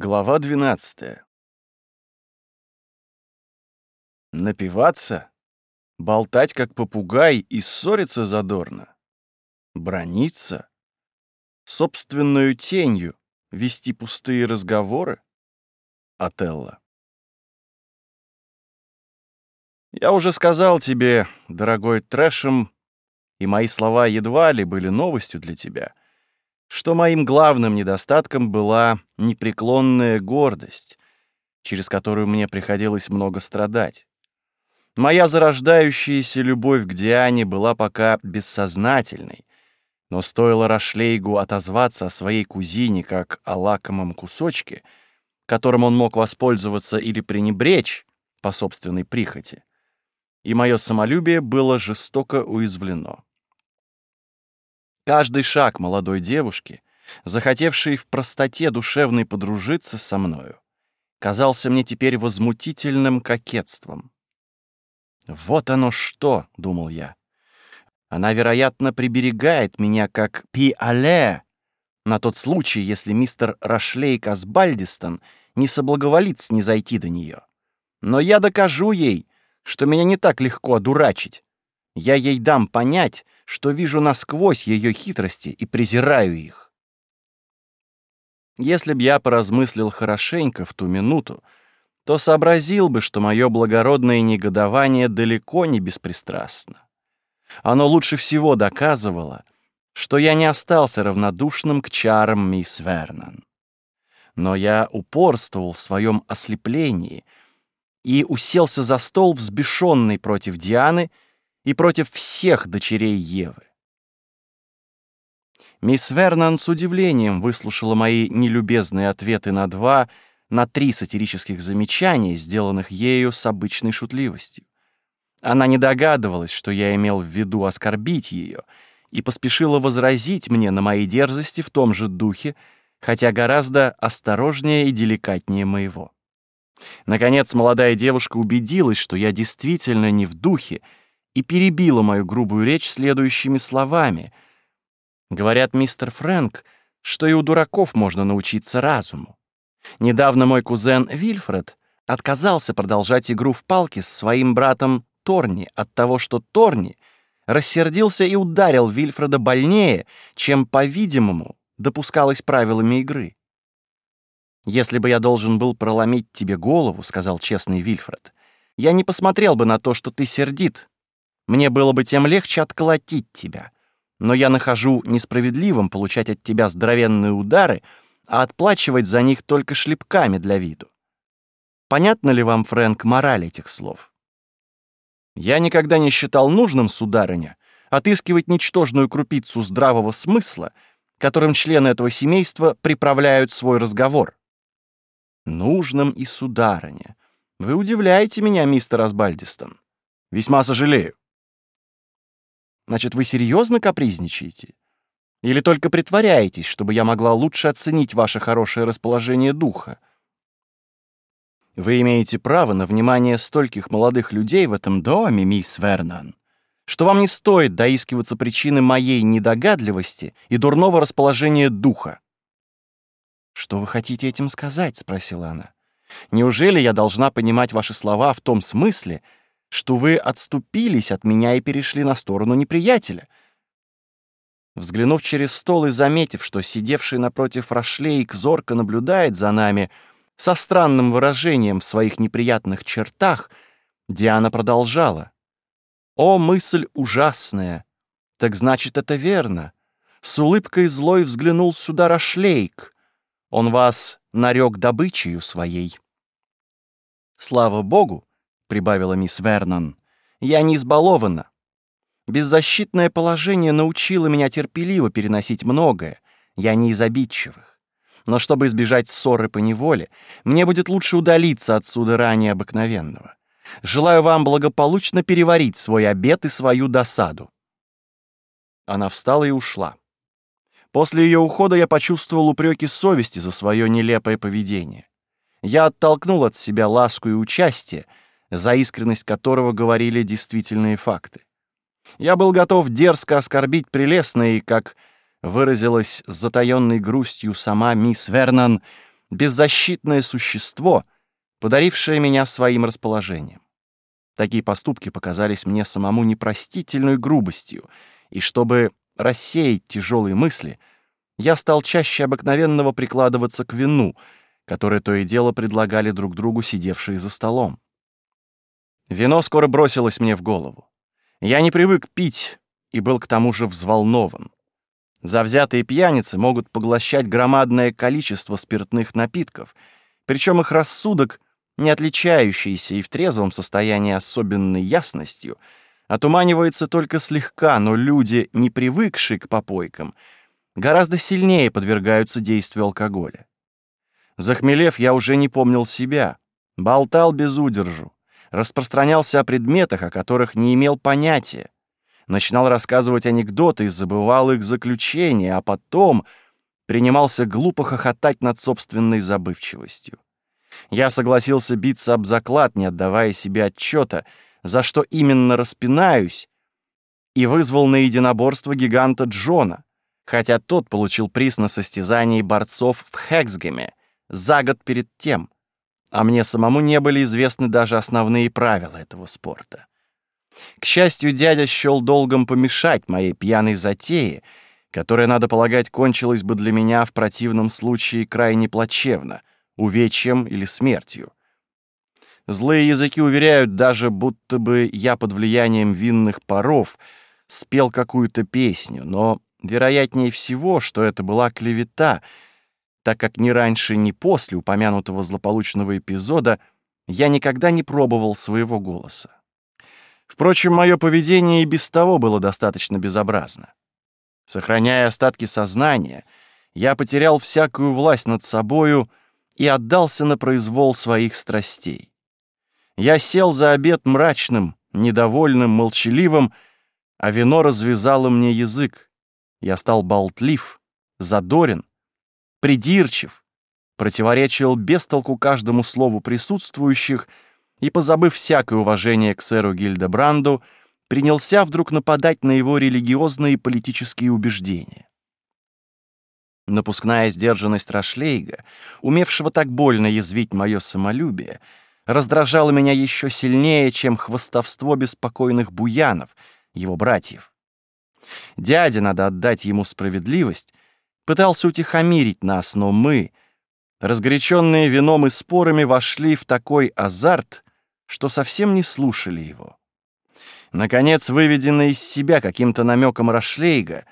Глава 12. Напиваться, болтать как попугай и ссориться задорно, брониться, собственную тенью вести пустые разговоры? Отелло. Я уже сказал тебе, дорогой Трэшем, и мои слова едва ли были новостью для тебя, что моим главным недостатком была непреклонная гордость, через которую мне приходилось много страдать. Моя зарождающаяся любовь к Диане была пока бессознательной, но стоило Рашлейгу отозваться о своей кузине как о лакомом кусочке, которым он мог воспользоваться или пренебречь по собственной прихоти, и мое самолюбие было жестоко уязвлено каждый шаг молодой девушки, захотевшей в простоте душевной подружиться со мною, казался мне теперь возмутительным кокетством. «Вот оно что!» — думал я. «Она, вероятно, приберегает меня как пи-але на тот случай, если мистер Рашлейк Асбальдистон не соблаговолит снизойти до нее. Но я докажу ей, что меня не так легко одурачить, я ей дам понять, что вижу насквозь ее хитрости и презираю их. Если б я поразмыслил хорошенько в ту минуту, то сообразил бы, что мое благородное негодование далеко не беспристрастно. Оно лучше всего доказывало, что я не остался равнодушным к чарам мисс Вернон. Но я упорствовал в своем ослеплении и уселся за стол, взбешенный против Дианы — и против всех дочерей Евы. Мисс Вернон с удивлением выслушала мои нелюбезные ответы на два, на три сатирических замечания, сделанных ею с обычной шутливостью. Она не догадывалась, что я имел в виду оскорбить ее, и поспешила возразить мне на мои дерзости в том же духе, хотя гораздо осторожнее и деликатнее моего. Наконец, молодая девушка убедилась, что я действительно не в духе, и перебила мою грубую речь следующими словами. Говорят, мистер Фрэнк, что и у дураков можно научиться разуму. Недавно мой кузен Вильфред отказался продолжать игру в палки с своим братом Торни от того, что Торни рассердился и ударил Вильфреда больнее, чем, по-видимому, допускалось правилами игры. «Если бы я должен был проломить тебе голову», — сказал честный Вильфред, — «я не посмотрел бы на то, что ты сердит, мне было бы тем легче отколотить тебя. Но я нахожу несправедливым получать от тебя здоровенные удары, а отплачивать за них только шлепками для виду. Понятно ли вам, Фрэнк, мораль этих слов? Я никогда не считал нужным, сударыня, отыскивать ничтожную крупицу здравого смысла, которым члены этого семейства приправляют свой разговор. Нужным и сударыня. Вы удивляете меня, мистер Асбальдистон. Весьма сожалею. Значит, вы серьезно капризничаете? Или только притворяетесь, чтобы я могла лучше оценить ваше хорошее расположение духа? Вы имеете право на внимание стольких молодых людей в этом доме, мисс Вернан, что вам не стоит доискиваться причины моей недогадливости и дурного расположения духа. «Что вы хотите этим сказать?» — спросила она. «Неужели я должна понимать ваши слова в том смысле, что вы отступились от меня и перешли на сторону неприятеля. Взглянув через стол и заметив, что сидевший напротив Рашлейк зорко наблюдает за нами со странным выражением в своих неприятных чертах, Диана продолжала. «О, мысль ужасная! Так значит, это верно!» С улыбкой злой взглянул сюда Рашлейк. Он вас нарек добычею своей. Слава богу, прибавила мисс Вернон. «Я не избалована. Беззащитное положение научило меня терпеливо переносить многое. Я не из обидчивых. Но чтобы избежать ссоры по неволе, мне будет лучше удалиться отсюда ранее обыкновенного. Желаю вам благополучно переварить свой обед и свою досаду». Она встала и ушла. После ее ухода я почувствовал упреки совести за свое нелепое поведение. Я оттолкнул от себя ласку и участие, за искренность которого говорили действительные факты. Я был готов дерзко оскорбить прелестное и, как выразилась с затаённой грустью сама мисс Вернан беззащитное существо, подарившее меня своим расположением. Такие поступки показались мне самому непростительной грубостью, и чтобы рассеять тяжелые мысли, я стал чаще обыкновенного прикладываться к вину, которое то и дело предлагали друг другу сидевшие за столом. Вино скоро бросилось мне в голову. Я не привык пить и был к тому же взволнован. Завзятые пьяницы могут поглощать громадное количество спиртных напитков, причем их рассудок, не отличающийся и в трезвом состоянии особенной ясностью, отуманивается только слегка, но люди, не привыкшие к попойкам, гораздо сильнее подвергаются действию алкоголя. Захмелев, я уже не помнил себя, болтал без удержу, распространялся о предметах, о которых не имел понятия, начинал рассказывать анекдоты и забывал их заключение, а потом принимался глупо хохотать над собственной забывчивостью. Я согласился биться об заклад, не отдавая себе отчета, за что именно распинаюсь, и вызвал на единоборство гиганта Джона, хотя тот получил приз на состязании борцов в Хексгеме за год перед тем — а мне самому не были известны даже основные правила этого спорта. К счастью, дядя счёл долгом помешать моей пьяной затее, которая, надо полагать, кончилась бы для меня в противном случае крайне плачевно, увечьем или смертью. Злые языки уверяют даже, будто бы я под влиянием винных паров спел какую-то песню, но вероятнее всего, что это была клевета — так как ни раньше, ни после упомянутого злополучного эпизода я никогда не пробовал своего голоса. Впрочем, мое поведение и без того было достаточно безобразно. Сохраняя остатки сознания, я потерял всякую власть над собою и отдался на произвол своих страстей. Я сел за обед мрачным, недовольным, молчаливым, а вино развязало мне язык. Я стал болтлив, задорен, придирчив, противоречил бестолку каждому слову присутствующих и, позабыв всякое уважение к сэру Гильдебранду, принялся вдруг нападать на его религиозные и политические убеждения. Напускная сдержанность Рашлейга, умевшего так больно язвить мое самолюбие, раздражала меня еще сильнее, чем хвостовство беспокойных буянов, его братьев. Дядя, надо отдать ему справедливость, пытался утихомирить нас, но мы, разгоряченные вином и спорами, вошли в такой азарт, что совсем не слушали его. Наконец, выведенный из себя каким-то намеком Рашлейга,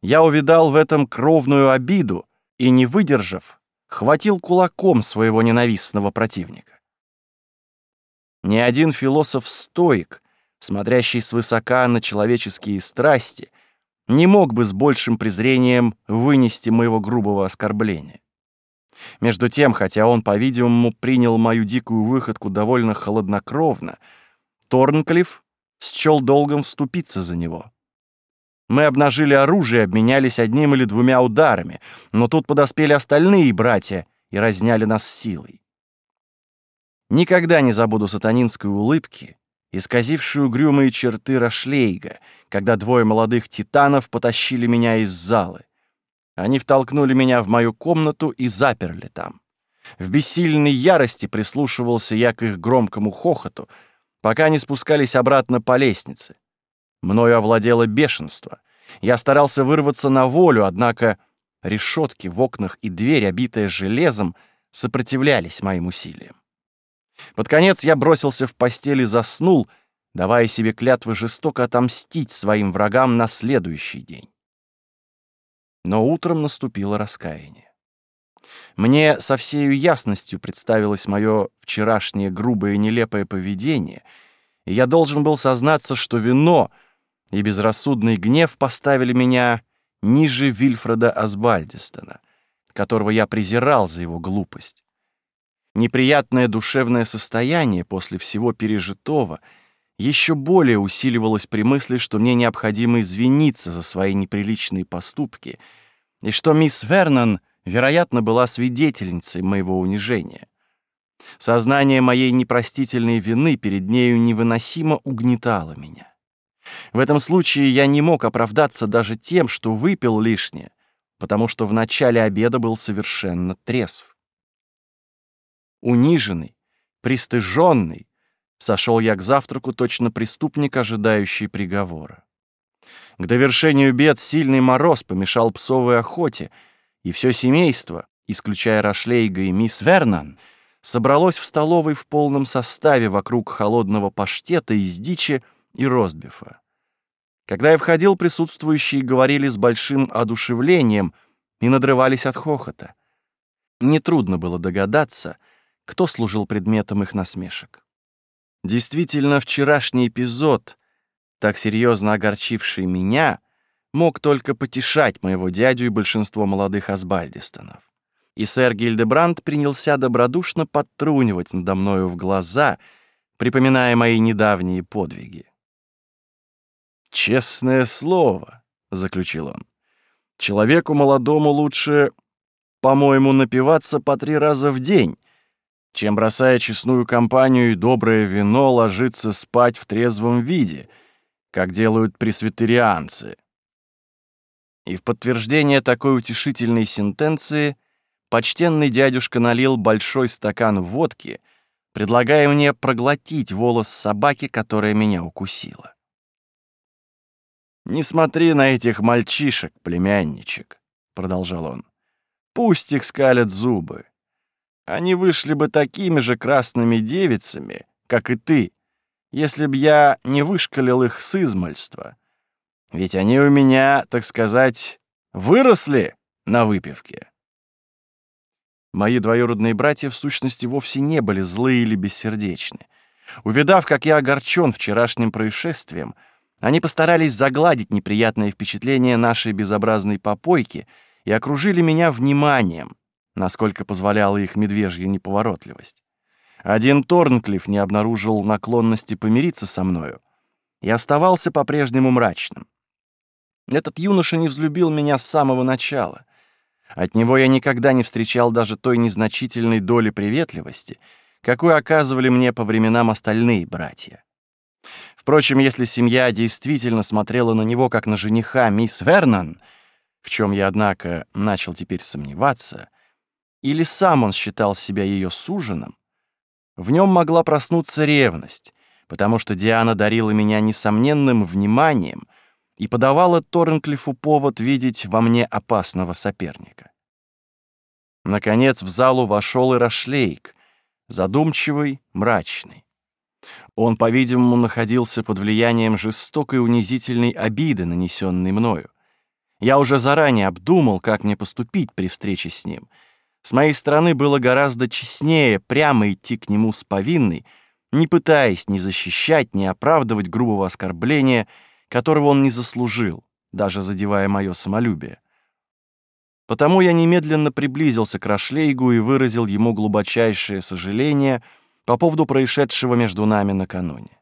я увидал в этом кровную обиду и, не выдержав, хватил кулаком своего ненавистного противника. Ни один философ-стоик, смотрящий свысока на человеческие страсти, не мог бы с большим презрением вынести моего грубого оскорбления. Между тем, хотя он, по-видимому, принял мою дикую выходку довольно холоднокровно, Торнклифф счел долгом вступиться за него. Мы обнажили оружие и обменялись одним или двумя ударами, но тут подоспели остальные братья и разняли нас силой. Никогда не забуду сатанинской улыбки, исказившую грюмые черты Рашлейга — когда двое молодых титанов потащили меня из залы. Они втолкнули меня в мою комнату и заперли там. В бессильной ярости прислушивался я к их громкому хохоту, пока они спускались обратно по лестнице. Мною овладело бешенство. Я старался вырваться на волю, однако решетки в окнах и дверь, обитая железом, сопротивлялись моим усилиям. Под конец я бросился в постель и заснул — давая себе клятвы жестоко отомстить своим врагам на следующий день. Но утром наступило раскаяние. Мне со всею ясностью представилось мое вчерашнее грубое и нелепое поведение, и я должен был сознаться, что вино и безрассудный гнев поставили меня ниже Вильфреда Асбальдистона, которого я презирал за его глупость. Неприятное душевное состояние после всего пережитого — еще более усиливалось при мысли, что мне необходимо извиниться за свои неприличные поступки, и что мисс Вернон, вероятно, была свидетельницей моего унижения. Сознание моей непростительной вины перед нею невыносимо угнетало меня. В этом случае я не мог оправдаться даже тем, что выпил лишнее, потому что в начале обеда был совершенно трезв. Униженный, пристыженный, Сошел я к завтраку точно преступник, ожидающий приговора. К довершению бед сильный мороз помешал псовой охоте, и все семейство, исключая Рашлейга и мисс Вернан, собралось в столовой в полном составе вокруг холодного паштета из дичи и розбифа. Когда я входил, присутствующие говорили с большим одушевлением и надрывались от хохота. Нетрудно было догадаться, кто служил предметом их насмешек. Действительно, вчерашний эпизод, так серьезно огорчивший меня, мог только потешать моего дядю и большинство молодых Асбальдистонов. И сэр Гильдебранд принялся добродушно подтрунивать надо мною в глаза, припоминая мои недавние подвиги. «Честное слово», — заключил он, — «человеку молодому лучше, по-моему, напиваться по три раза в день, чем, бросая честную компанию и доброе вино, ложиться спать в трезвом виде, как делают пресвитерианцы. И в подтверждение такой утешительной сентенции почтенный дядюшка налил большой стакан водки, предлагая мне проглотить волос собаки, которая меня укусила. «Не смотри на этих мальчишек, племянничек», — продолжал он. «Пусть их скалят зубы они вышли бы такими же красными девицами, как и ты, если б я не вышкалил их с измальства. Ведь они у меня, так сказать, выросли на выпивке. Мои двоюродные братья в сущности вовсе не были злы или бессердечны. Увидав, как я огорчен вчерашним происшествием, они постарались загладить неприятное впечатление нашей безобразной попойки и окружили меня вниманием, насколько позволяла их медвежья неповоротливость. Один Торнклифф не обнаружил наклонности помириться со мною и оставался по-прежнему мрачным. Этот юноша не взлюбил меня с самого начала. От него я никогда не встречал даже той незначительной доли приветливости, какую оказывали мне по временам остальные братья. Впрочем, если семья действительно смотрела на него как на жениха мисс Вернан, в чем я, однако, начал теперь сомневаться — или сам он считал себя ее суженым, в нем могла проснуться ревность, потому что Диана дарила меня несомненным вниманием и подавала Торренклифу повод видеть во мне опасного соперника. Наконец в залу вошел и Рашлейк, задумчивый, мрачный. Он, по-видимому, находился под влиянием жестокой унизительной обиды, нанесенной мною. Я уже заранее обдумал, как мне поступить при встрече с ним — с моей стороны было гораздо честнее прямо идти к нему с повинной, не пытаясь ни защищать, ни оправдывать грубого оскорбления, которого он не заслужил, даже задевая мое самолюбие. Потому я немедленно приблизился к Рашлейгу и выразил ему глубочайшее сожаление по поводу происшедшего между нами накануне.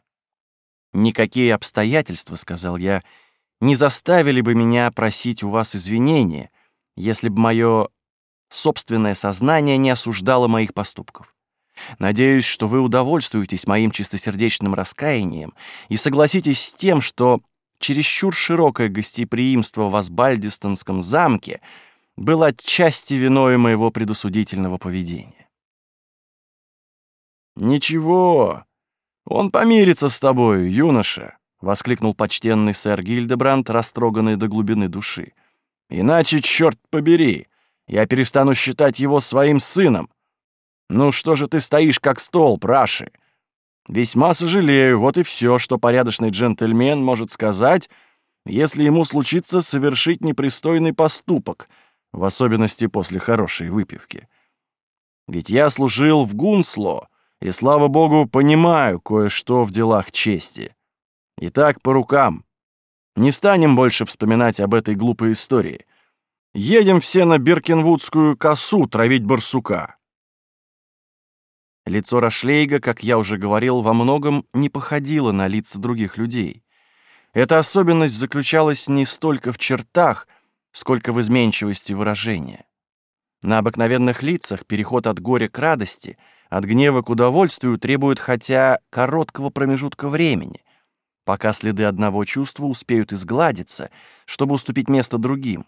«Никакие обстоятельства, — сказал я, — не заставили бы меня просить у вас извинения, если бы мое собственное сознание не осуждало моих поступков. Надеюсь, что вы удовольствуетесь моим чистосердечным раскаянием и согласитесь с тем, что чересчур широкое гостеприимство в Асбальдистонском замке было отчасти виной моего предосудительного поведения. «Ничего, он помирится с тобой, юноша», — воскликнул почтенный сэр Гильдебранд, растроганный до глубины души. «Иначе, черт побери, я перестану считать его своим сыном. Ну что же ты стоишь как стол, праши? Весьма сожалею, вот и все, что порядочный джентльмен может сказать, если ему случится совершить непристойный поступок, в особенности после хорошей выпивки. Ведь я служил в Гунсло, и, слава богу, понимаю кое-что в делах чести. Итак, по рукам. Не станем больше вспоминать об этой глупой истории — Едем все на Биркинвудскую косу травить барсука». Лицо Рашлейга, как я уже говорил, во многом не походило на лица других людей. Эта особенность заключалась не столько в чертах, сколько в изменчивости выражения. На обыкновенных лицах переход от горя к радости, от гнева к удовольствию требует хотя короткого промежутка времени, пока следы одного чувства успеют изгладиться, чтобы уступить место другим.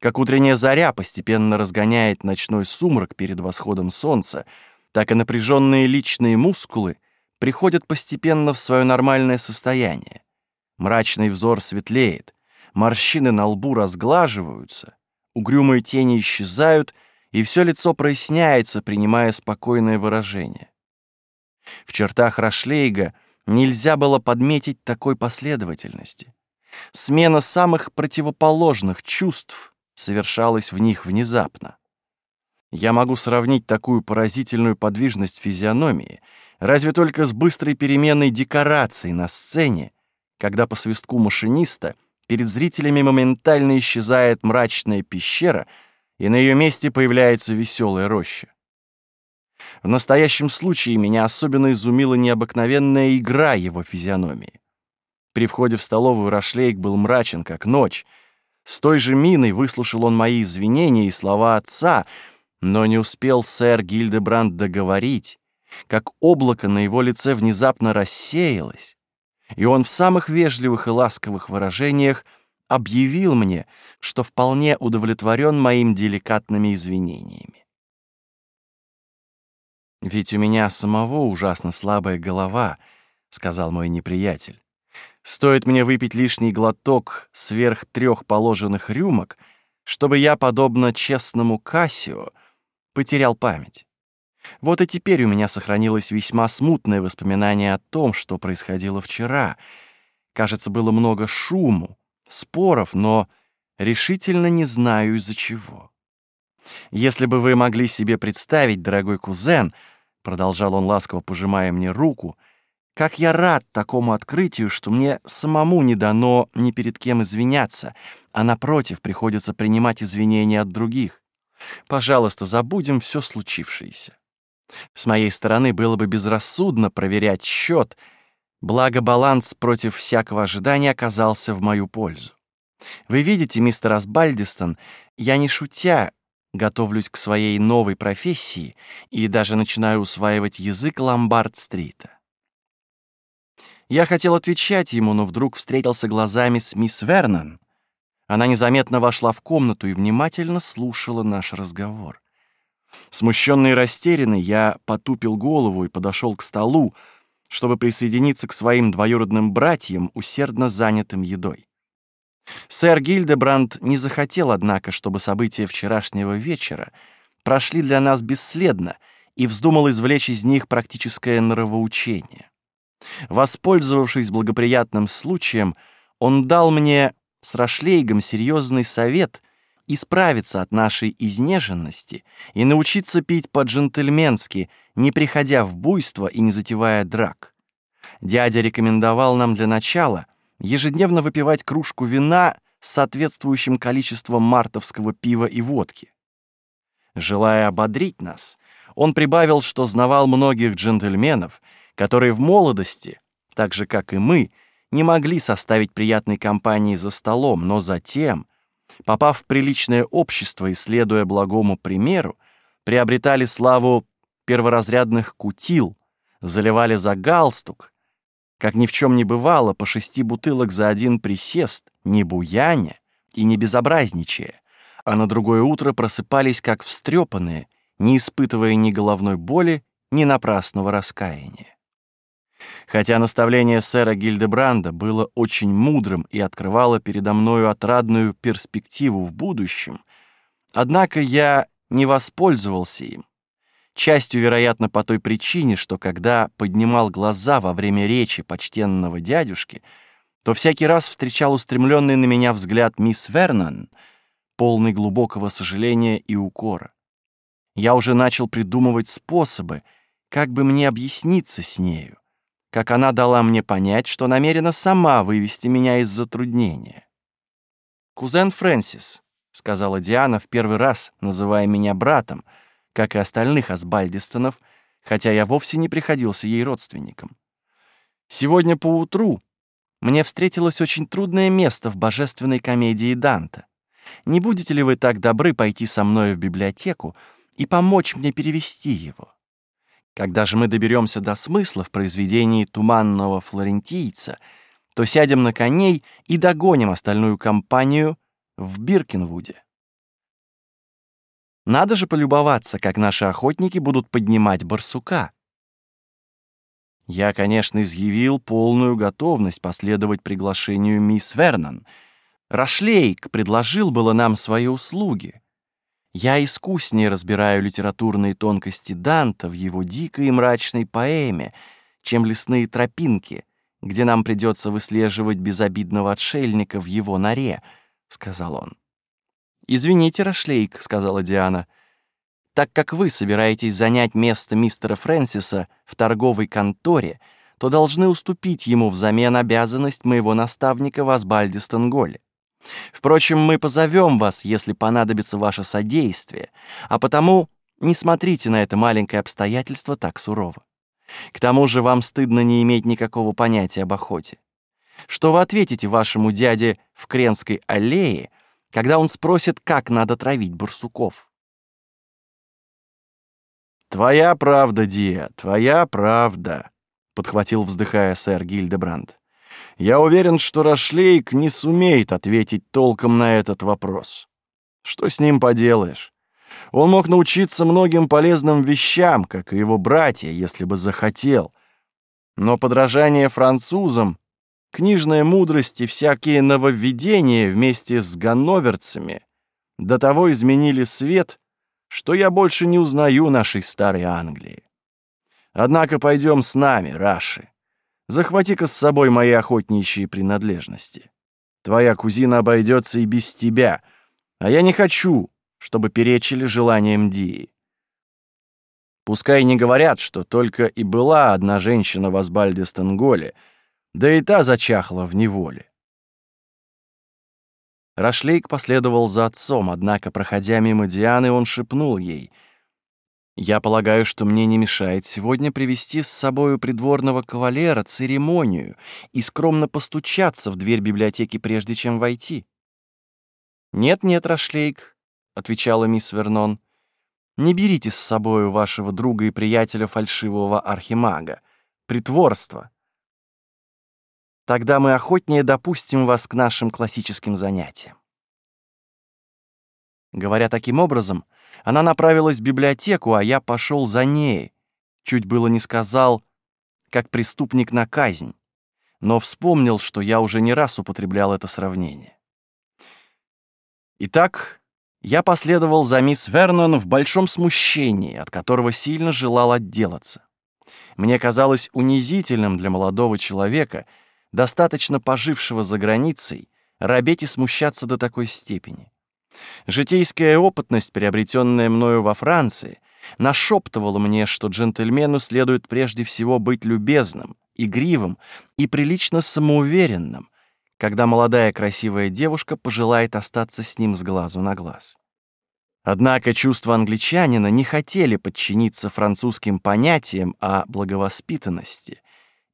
Как утренняя заря постепенно разгоняет ночной сумрак перед восходом солнца, так и напряженные личные мускулы приходят постепенно в свое нормальное состояние. Мрачный взор светлеет, морщины на лбу разглаживаются, угрюмые тени исчезают, и все лицо проясняется, принимая спокойное выражение. В чертах Рашлейга нельзя было подметить такой последовательности. Смена самых противоположных чувств совершалось в них внезапно. Я могу сравнить такую поразительную подвижность физиономии разве только с быстрой переменой декораций на сцене, когда по свистку машиниста перед зрителями моментально исчезает мрачная пещера, и на ее месте появляется веселая роща. В настоящем случае меня особенно изумила необыкновенная игра его физиономии. При входе в столовую Рашлейк был мрачен, как ночь — с той же миной выслушал он мои извинения и слова отца, но не успел сэр Гильдебранд договорить, как облако на его лице внезапно рассеялось, и он в самых вежливых и ласковых выражениях объявил мне, что вполне удовлетворен моим деликатными извинениями. «Ведь у меня самого ужасно слабая голова», — сказал мой неприятель. Стоит мне выпить лишний глоток сверх трех положенных рюмок, чтобы я, подобно честному Кассио, потерял память. Вот и теперь у меня сохранилось весьма смутное воспоминание о том, что происходило вчера. Кажется, было много шуму, споров, но решительно не знаю из-за чего. Если бы вы могли себе представить, дорогой кузен, продолжал он ласково пожимая мне руку — как я рад такому открытию, что мне самому не дано ни перед кем извиняться, а напротив, приходится принимать извинения от других. Пожалуйста, забудем все случившееся. С моей стороны было бы безрассудно проверять счет, благо баланс против всякого ожидания оказался в мою пользу. Вы видите, мистер Асбальдистон, я не шутя готовлюсь к своей новой профессии и даже начинаю усваивать язык ломбард-стрита. Я хотел отвечать ему, но вдруг встретился глазами с мисс Вернон. Она незаметно вошла в комнату и внимательно слушала наш разговор. Смущенный и растерянный, я потупил голову и подошел к столу, чтобы присоединиться к своим двоюродным братьям, усердно занятым едой. Сэр Гильдебранд не захотел, однако, чтобы события вчерашнего вечера прошли для нас бесследно и вздумал извлечь из них практическое нравоучение. Воспользовавшись благоприятным случаем, он дал мне с Рашлейгом серьезный совет исправиться от нашей изнеженности и научиться пить по-джентльменски, не приходя в буйство и не затевая драк. Дядя рекомендовал нам для начала ежедневно выпивать кружку вина с соответствующим количеством мартовского пива и водки. Желая ободрить нас, он прибавил, что знавал многих джентльменов — которые в молодости, так же как и мы, не могли составить приятной компании за столом, но затем, попав в приличное общество и следуя благому примеру, приобретали славу перворазрядных кутил, заливали за галстук, как ни в чем не бывало, по шести бутылок за один присест, не буяня и не безобразничая, а на другое утро просыпались как встрепанные, не испытывая ни головной боли, ни напрасного раскаяния хотя наставление сэра Гильдебранда было очень мудрым и открывало передо мною отрадную перспективу в будущем, однако я не воспользовался им. Частью, вероятно, по той причине, что когда поднимал глаза во время речи почтенного дядюшки, то всякий раз встречал устремленный на меня взгляд мисс Вернон, полный глубокого сожаления и укора. Я уже начал придумывать способы, как бы мне объясниться с нею, как она дала мне понять, что намерена сама вывести меня из затруднения. «Кузен Фрэнсис», — сказала Диана в первый раз, называя меня братом, как и остальных асбальдистонов, хотя я вовсе не приходился ей родственником. «Сегодня поутру мне встретилось очень трудное место в божественной комедии Данта. Не будете ли вы так добры пойти со мной в библиотеку и помочь мне перевести его?» Когда же мы доберемся до смысла в произведении «Туманного флорентийца», то сядем на коней и догоним остальную компанию в Биркинвуде. Надо же полюбоваться, как наши охотники будут поднимать барсука. Я, конечно, изъявил полную готовность последовать приглашению мисс Вернон. Рашлейк предложил было нам свои услуги — я искуснее разбираю литературные тонкости Данта в его дикой и мрачной поэме, чем лесные тропинки, где нам придется выслеживать безобидного отшельника в его норе, — сказал он. «Извините, Рашлейк», — сказала Диана, — «так как вы собираетесь занять место мистера Фрэнсиса в торговой конторе, то должны уступить ему взамен обязанность моего наставника в Асбальде Стенголе. Впрочем, мы позовем вас, если понадобится ваше содействие, а потому не смотрите на это маленькое обстоятельство так сурово. К тому же вам стыдно не иметь никакого понятия об охоте. Что вы ответите вашему дяде в Кренской аллее, когда он спросит, как надо травить бурсуков. «Твоя правда, Диа, твоя правда», — подхватил, вздыхая сэр Гильдебранд. Я уверен, что Рашлейк не сумеет ответить толком на этот вопрос. Что с ним поделаешь? Он мог научиться многим полезным вещам, как и его братья, если бы захотел. Но подражание французам, книжная мудрость и всякие нововведения вместе с ганноверцами до того изменили свет, что я больше не узнаю нашей старой Англии. Однако пойдем с нами, Раши захвати-ка с собой мои охотничьи принадлежности. Твоя кузина обойдется и без тебя, а я не хочу, чтобы перечили желаниям Дии. Пускай не говорят, что только и была одна женщина в Асбальде-Стенголе, да и та зачахла в неволе. Рашлейк последовал за отцом, однако, проходя мимо Дианы, он шепнул ей — я полагаю, что мне не мешает сегодня привести с собою придворного кавалера церемонию и скромно постучаться в дверь библиотеки, прежде чем войти. «Нет-нет, Рашлейк», — отвечала мисс Вернон, — «не берите с собою вашего друга и приятеля фальшивого архимага. Притворство. Тогда мы охотнее допустим вас к нашим классическим занятиям». Говоря таким образом, она направилась в библиотеку, а я пошел за ней. Чуть было не сказал, как преступник на казнь, но вспомнил, что я уже не раз употреблял это сравнение. Итак, я последовал за мисс Вернон в большом смущении, от которого сильно желал отделаться. Мне казалось унизительным для молодого человека, достаточно пожившего за границей, робеть и смущаться до такой степени. Житейская опытность, приобретенная мною во Франции, нашептывала мне, что джентльмену следует прежде всего быть любезным, игривым и прилично самоуверенным, когда молодая красивая девушка пожелает остаться с ним с глазу на глаз. Однако чувства англичанина не хотели подчиниться французским понятиям о благовоспитанности,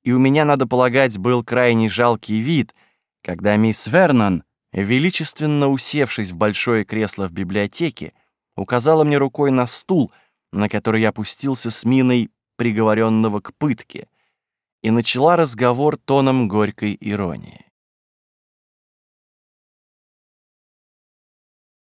и у меня, надо полагать, был крайне жалкий вид, когда мисс Вернон, величественно усевшись в большое кресло в библиотеке, указала мне рукой на стул, на который я опустился с миной приговоренного к пытке, и начала разговор тоном горькой иронии.